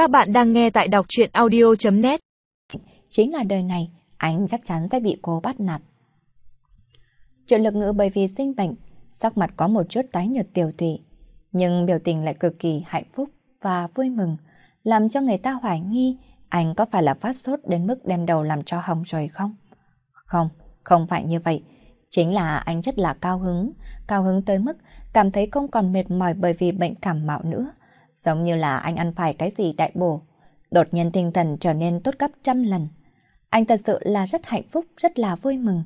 Các bạn đang nghe tại đọc chuyện audio.net Chính là đời này, anh chắc chắn sẽ bị cô bắt nạt. Triệu lực ngữ bởi vì sinh bệnh, sắc mặt có một chút tái nhợt tiểu tụy, nhưng biểu tình lại cực kỳ hạnh phúc và vui mừng, làm cho người ta hoài nghi anh có phải là phát sốt đến mức đem đầu làm cho hồng rồi không? Không, không phải như vậy. Chính là anh rất là cao hứng, cao hứng tới mức cảm thấy không còn mệt mỏi bởi vì bệnh cảm mạo nữa. Giống như là anh ăn phải cái gì đại bổ, đột nhiên tinh thần trở nên tốt gấp trăm lần. Anh thật sự là rất hạnh phúc, rất là vui mừng.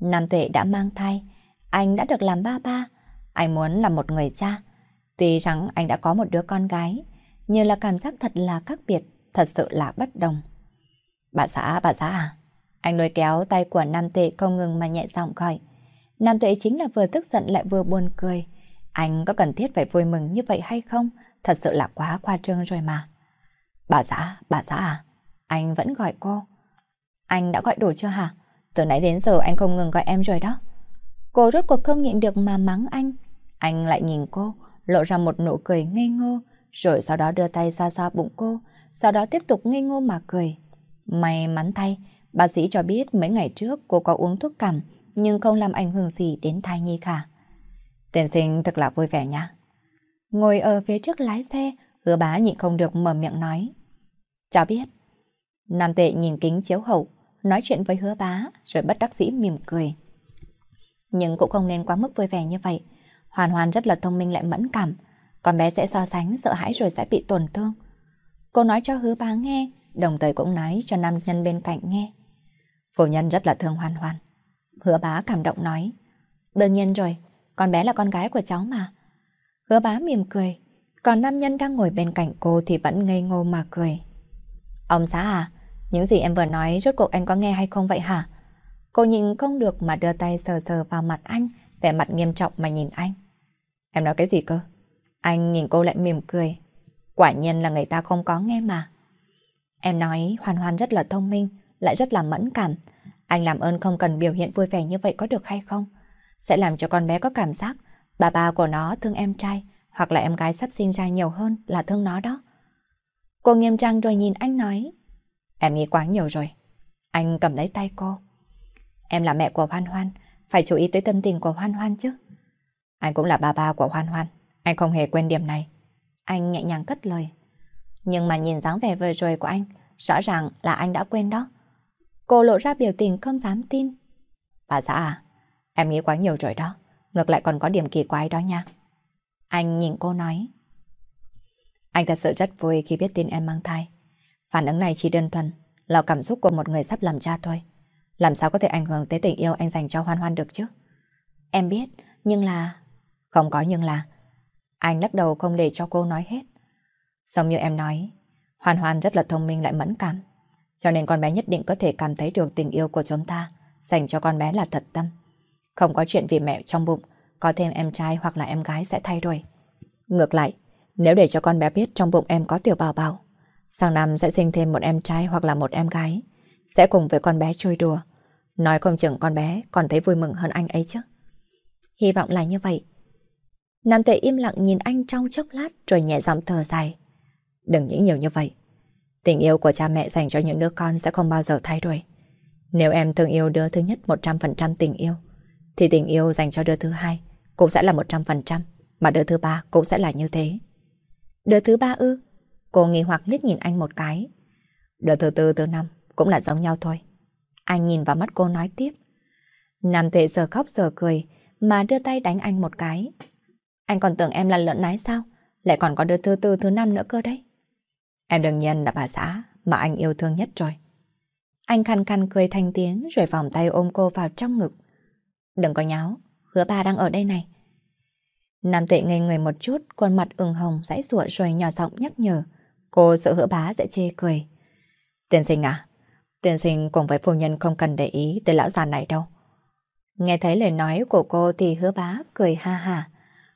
Nam Tuệ đã mang thai, anh đã được làm ba ba, anh muốn làm một người cha. Tuy rằng anh đã có một đứa con gái, nhưng là cảm giác thật là khác biệt, thật sự là bất đồng. Bà xã, bà xã à? Anh lôi kéo tay của Nam Tuệ không ngừng mà nhẹ giọng gọi. Nam Tuệ chính là vừa tức giận lại vừa buồn cười. Anh có cần thiết phải vui mừng như vậy hay không? Thật sự là quá khoa trương rồi mà. Bà xã, bà xã à? Anh vẫn gọi cô. Anh đã gọi đủ chưa hả? Từ nãy đến giờ anh không ngừng gọi em rồi đó. Cô rốt cuộc không nhịn được mà mắng anh. Anh lại nhìn cô, lộ ra một nụ cười ngây ngô, rồi sau đó đưa tay xoa xoa bụng cô, sau đó tiếp tục ngây ngô mà cười. May mắn thay, bác sĩ cho biết mấy ngày trước cô có uống thuốc cảm, nhưng không làm ảnh hưởng gì đến thai nhi cả. tiền sinh thật là vui vẻ nha. Ngồi ở phía trước lái xe, hứa bá nhịn không được mở miệng nói. Cháu biết. Nam tệ nhìn kính chiếu hậu, nói chuyện với hứa bá, rồi bất đắc dĩ mỉm cười. Nhưng cũng không nên quá mức vui vẻ như vậy. Hoàn hoàn rất là thông minh lại mẫn cảm. Con bé sẽ so sánh, sợ hãi rồi sẽ bị tổn thương. Cô nói cho hứa bá nghe, đồng thời cũng nói cho nam nhân bên cạnh nghe. Phu nhân rất là thương hoàn hoàn. Hứa bá cảm động nói. Đương nhiên rồi, con bé là con gái của cháu mà. Hứa bá mỉm cười, còn nam nhân đang ngồi bên cạnh cô thì vẫn ngây ngô mà cười. Ông xã à, những gì em vừa nói rốt cuộc anh có nghe hay không vậy hả? Cô nhìn không được mà đưa tay sờ sờ vào mặt anh, vẻ mặt nghiêm trọng mà nhìn anh. Em nói cái gì cơ? Anh nhìn cô lại mỉm cười. Quả nhiên là người ta không có nghe mà. Em nói Hoàn Hoàn rất là thông minh, lại rất là mẫn cảm. Anh làm ơn không cần biểu hiện vui vẻ như vậy có được hay không? Sẽ làm cho con bé có cảm giác bà bà của nó thương em trai hoặc là em gái sắp sinh ra nhiều hơn là thương nó đó. Cô nghiêm trang rồi nhìn anh nói Em nghĩ quá nhiều rồi. Anh cầm lấy tay cô. Em là mẹ của Hoan Hoan, phải chú ý tới tâm tình của Hoan Hoan chứ. Anh cũng là ba ba của Hoan Hoan, anh không hề quên điểm này. Anh nhẹ nhàng cất lời. Nhưng mà nhìn dáng vẻ vừa rồi của anh, rõ ràng là anh đã quên đó. Cô lộ ra biểu tình không dám tin. Bà xã à, em nghĩ quá nhiều rồi đó. Ngược lại còn có điểm kỳ quái đó nha. Anh nhìn cô nói. Anh thật sự rất vui khi biết tin em mang thai. Phản ứng này chỉ đơn thuần là cảm xúc của một người sắp làm cha thôi. Làm sao có thể ảnh hưởng tới tình yêu anh dành cho Hoan Hoan được chứ? Em biết, nhưng là... Không có nhưng là... Anh lắc đầu không để cho cô nói hết. Giống như em nói, Hoan Hoan rất là thông minh lại mẫn cảm. Cho nên con bé nhất định có thể cảm thấy được tình yêu của chúng ta dành cho con bé là thật tâm. Không có chuyện vì mẹ trong bụng có thêm em trai hoặc là em gái sẽ thay đổi. Ngược lại, nếu để cho con bé biết trong bụng em có tiểu bào bào, sang năm sẽ sinh thêm một em trai hoặc là một em gái, sẽ cùng với con bé chơi đùa. Nói không chừng con bé còn thấy vui mừng hơn anh ấy chứ. Hy vọng là như vậy. Nam tuệ im lặng nhìn anh trong chốc lát rồi nhẹ giọng thở dài. Đừng nghĩ nhiều như vậy. Tình yêu của cha mẹ dành cho những đứa con sẽ không bao giờ thay đổi. Nếu em thương yêu đứa thứ nhất 100% tình yêu, thì tình yêu dành cho đứa thứ hai cũng sẽ là 100%, mà đứa thứ ba cũng sẽ là như thế. Đứa thứ ba ư? Cô nghi hoặc liếc nhìn anh một cái. Đứa thứ tư, thứ năm cũng là giống nhau thôi. Anh nhìn vào mắt cô nói tiếp. Nam tuệ giờ khóc giờ cười, mà đưa tay đánh anh một cái. Anh còn tưởng em là lợn nái sao? Lại còn có đứa thứ tư, thứ năm nữa cơ đấy. Em đương nhiên là bà xã mà anh yêu thương nhất rồi. Anh khăn khăn cười thành tiếng rồi vòng tay ôm cô vào trong ngực. Đừng có nháo, hứa ba đang ở đây này. Nam tuệ ngây người một chút, khuôn mặt ửng hồng dãy rụa rồi nhỏ giọng nhắc nhở. Cô sợ hứa bá sẽ chê cười. Tiên sinh à, tiên sinh cùng với phu nhân không cần để ý tới lão già này đâu. Nghe thấy lời nói của cô thì hứa bá cười ha ha.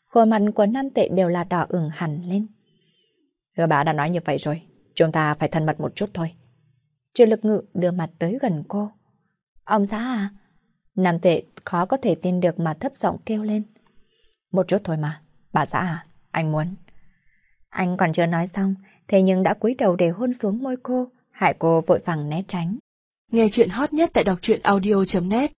Khuôn mặt của nam tệ đều là đỏ ửng hẳn lên. Hứa bá đã nói như vậy rồi, chúng ta phải thân mật một chút thôi. Triệu lực ngự đưa mặt tới gần cô. Ông xã à? Nam tuệ khó có thể tin được mà thấp giọng kêu lên. Một chút thôi mà, bà xã à, anh muốn. Anh còn chưa nói xong thế nhưng đã cúi đầu để hôn xuống môi cô, hại cô vội vàng né tránh. Nghe chuyện hot nhất tại đọc truyện audio.net